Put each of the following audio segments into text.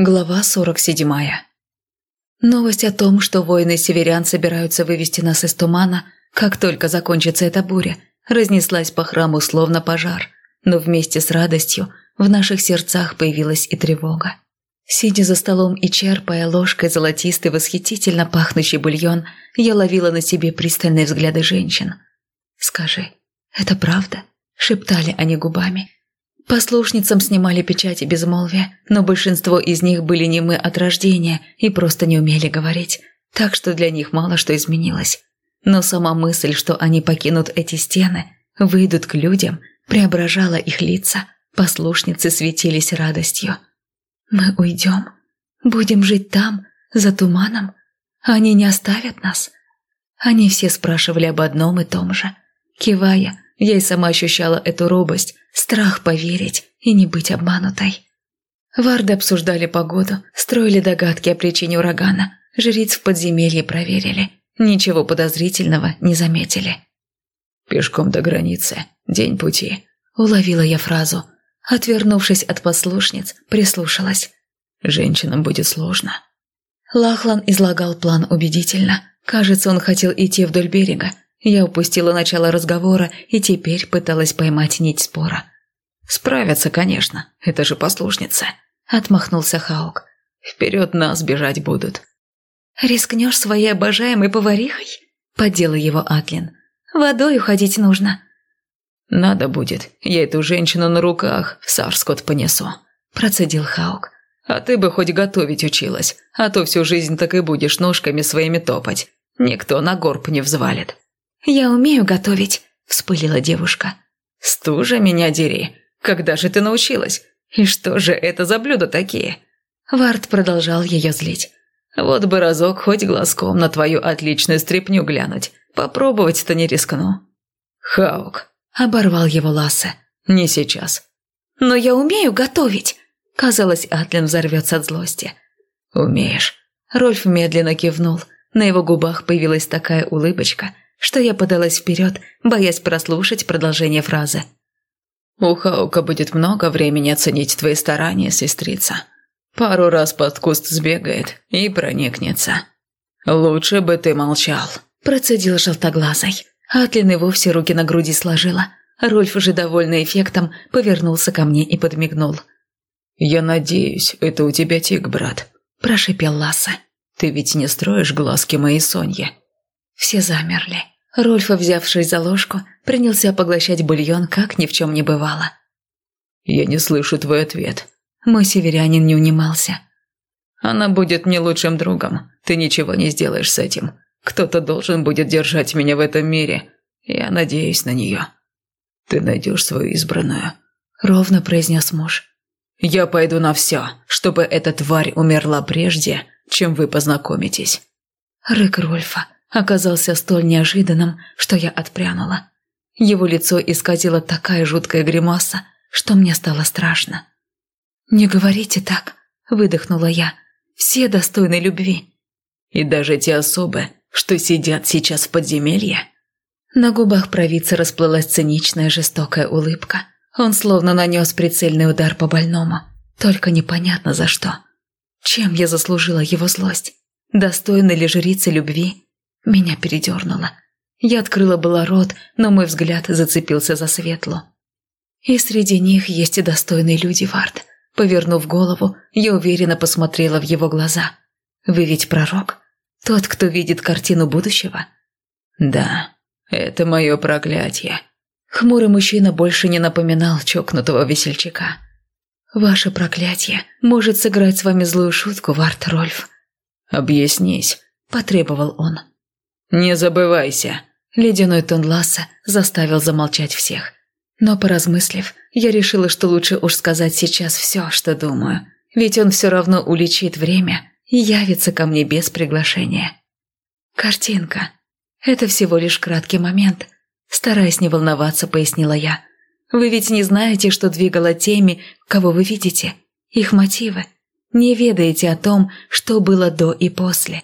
Глава 47. Новость о том, что воины северян собираются вывести нас из тумана, как только закончится эта буря, разнеслась по храму словно пожар, но вместе с радостью в наших сердцах появилась и тревога. Сидя за столом и черпая ложкой золотистый восхитительно пахнущий бульон, я ловила на себе пристальные взгляды женщин. «Скажи, это правда?» – шептали они губами – Послушницам снимали печати безмолвия, но большинство из них были немы от рождения и просто не умели говорить, так что для них мало что изменилось. Но сама мысль, что они покинут эти стены, выйдут к людям, преображала их лица, послушницы светились радостью. «Мы уйдем, будем жить там, за туманом, они не оставят нас». Они все спрашивали об одном и том же. Кивая, я и сама ощущала эту робость, страх поверить и не быть обманутой. Варды обсуждали погоду, строили догадки о причине урагана, жриц в подземелье проверили. Ничего подозрительного не заметили. «Пешком до границы. День пути», — уловила я фразу. Отвернувшись от послушниц, прислушалась. «Женщинам будет сложно». Лахлан излагал план убедительно. Кажется, он хотел идти вдоль берега, я упустила начало разговора и теперь пыталась поймать нить спора. «Справятся, конечно, это же послушница», — отмахнулся Хаук. «Вперед нас бежать будут». «Рискнешь своей обожаемой поварихой?» — поддела его Атлин. «Водой уходить нужно». «Надо будет, я эту женщину на руках в Сарскот понесу», – процедил Хаук. «А ты бы хоть готовить училась, а то всю жизнь так и будешь ножками своими топать. Никто на горб не взвалит». «Я умею готовить», – вспылила девушка. «Стужа меня дери. Когда же ты научилась? И что же это за блюда такие?» Вард продолжал ее злить. «Вот бы разок хоть глазком на твою отличную стряпню глянуть. Попробовать-то не рискну». «Хаук», – оборвал его Лассе. «Не сейчас». «Но я умею готовить!» Казалось, Атлин взорвется от злости. «Умеешь». Рольф медленно кивнул. На его губах появилась такая улыбочка – что я подалась вперед, боясь прослушать продолжение фразы. «У Хаука будет много времени оценить твои старания, сестрица. Пару раз под куст сбегает и проникнется. Лучше бы ты молчал», – процедил желтоглазой. Атлин и вовсе руки на груди сложила. Рольф, уже довольный эффектом, повернулся ко мне и подмигнул. «Я надеюсь, это у тебя тик, брат», – прошипел Ласса. «Ты ведь не строишь глазки моей Сонье?» Все замерли. Рольфа, взявшись за ложку, принялся поглощать бульон, как ни в чем не бывало. «Я не слышу твой ответ». Мой северянин не унимался. «Она будет не лучшим другом. Ты ничего не сделаешь с этим. Кто-то должен будет держать меня в этом мире. Я надеюсь на нее». «Ты найдешь свою избранную», — ровно произнес муж. «Я пойду на все, чтобы эта тварь умерла прежде, чем вы познакомитесь». Рык Рольфа оказался столь неожиданным, что я отпрянула. Его лицо исказило такая жуткая гримаса, что мне стало страшно. «Не говорите так», – выдохнула я. «Все достойны любви». «И даже те особы, что сидят сейчас в подземелье?» На губах провидца расплылась циничная жестокая улыбка. Он словно нанес прицельный удар по больному. Только непонятно за что. Чем я заслужила его злость? Достойна ли жрица любви? Меня передернуло. Я открыла было рот, но мой взгляд зацепился за светло. И среди них есть и достойные люди, Вард. Повернув голову, я уверенно посмотрела в его глаза. «Вы ведь пророк? Тот, кто видит картину будущего?» «Да, это мое проклятие». Хмурый мужчина больше не напоминал чокнутого весельчака. «Ваше проклятие может сыграть с вами злую шутку, Вард Рольф». «Объяснись», – потребовал он. «Не забывайся!» Ледяной тон Ласса заставил замолчать всех. Но поразмыслив, я решила, что лучше уж сказать сейчас все, что думаю. Ведь он все равно уличит время и явится ко мне без приглашения. Картинка. Это всего лишь краткий момент. Стараясь не волноваться, пояснила я. Вы ведь не знаете, что двигало теми, кого вы видите. Их мотивы. Не ведаете о том, что было до и после.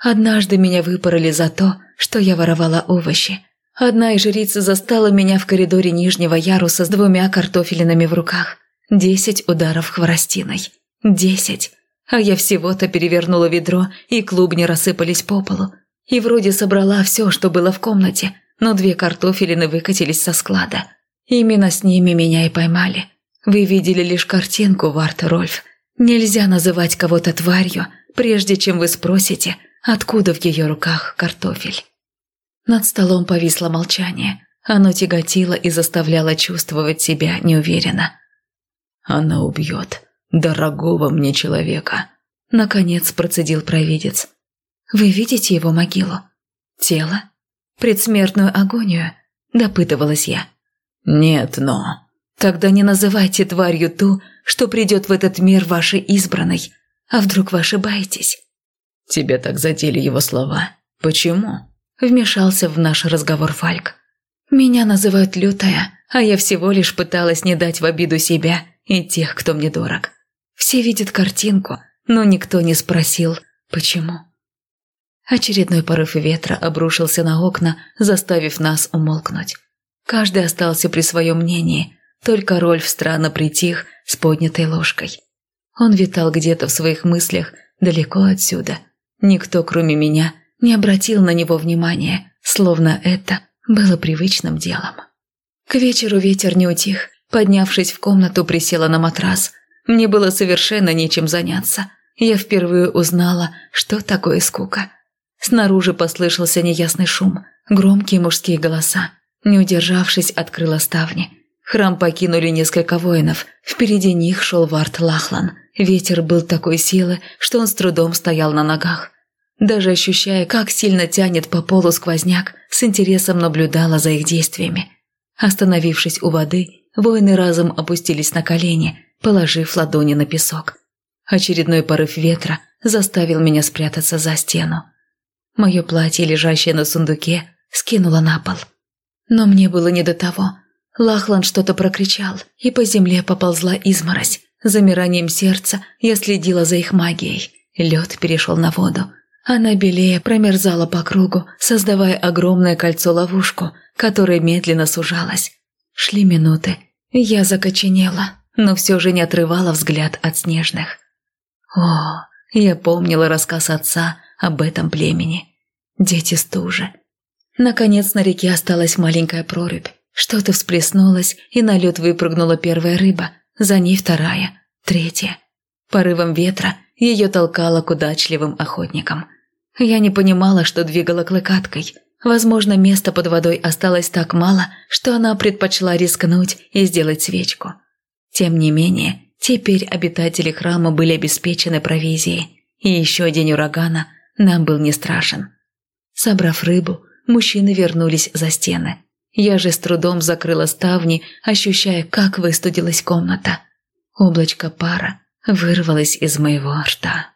Однажды меня выпороли за то, что я воровала овощи. Одна из жриц застала меня в коридоре нижнего яруса с двумя картофелинами в руках. Десять ударов хворостиной. Десять. а я всего-то перевернула ведро, и клубни рассыпались по полу. И вроде собрала все, что было в комнате, но две картофелины выкатились со склада. Именно с ними меня и поймали. Вы видели лишь картинку, Варт Рольф. Нельзя называть кого-то тварью, прежде чем вы спросите, откуда в ее руках картофель. Над столом повисло молчание. Оно тяготило и заставляло чувствовать себя неуверенно. «Она убьет дорогого мне человека», — наконец процедил провидец. «Вы видите его могилу? Тело? Предсмертную агонию?» – допытывалась я. «Нет, но...» «Тогда не называйте тварью ту, что придет в этот мир вашей избранной. А вдруг вы ошибаетесь?» «Тебя так задели его слова. Почему?» – вмешался в наш разговор Фальк. «Меня называют лютая, а я всего лишь пыталась не дать в обиду себя и тех, кто мне дорог. Все видят картинку, но никто не спросил, почему». Очередной порыв ветра обрушился на окна, заставив нас умолкнуть. Каждый остался при своем мнении, только Рольф странно притих с поднятой ложкой. Он витал где-то в своих мыслях, далеко отсюда. Никто, кроме меня, не обратил на него внимания, словно это было привычным делом. К вечеру ветер не утих. Поднявшись в комнату, присела на матрас. Мне было совершенно нечем заняться. Я впервые узнала, что такое скука – Снаружи послышался неясный шум, громкие мужские голоса. Не удержавшись, открыла ставни. Храм покинули несколько воинов. Впереди них шел Варт Лахлан. Ветер был такой силы, что он с трудом стоял на ногах. Даже ощущая, как сильно тянет по полу сквозняк, с интересом наблюдала за их действиями. Остановившись у воды, воины разом опустились на колени, положив ладони на песок. Очередной порыв ветра заставил меня спрятаться за стену. Мое платье, лежащее на сундуке, скинула на пол. Но мне было не до того. Лахлан что-то прокричал, и по земле поползла изморозь. Замиранием сердца я следила за их магией. Лед перешел на воду. Она белее промерзала по кругу, создавая огромное кольцо-ловушку, которое медленно сужалось. Шли минуты. Я закоченела, но все же не отрывала взгляд от снежных. О, я помнила рассказ отца об этом племени. Дети стужи. Наконец на реке осталась маленькая прорубь. Что-то всплеснулось, и на лед выпрыгнула первая рыба, за ней вторая, третья. Порывом ветра ее толкало к удачливым охотникам. Я не понимала, что двигала клыкаткой. Возможно, места под водой осталось так мало, что она предпочла рискнуть и сделать свечку. Тем не менее, теперь обитатели храма были обеспечены провизией, и еще день урагана нам был не страшен. Собрав рыбу, мужчины вернулись за стены. Я же с трудом закрыла ставни, ощущая, как выстудилась комната. Облачко пара вырвалось из моего рта.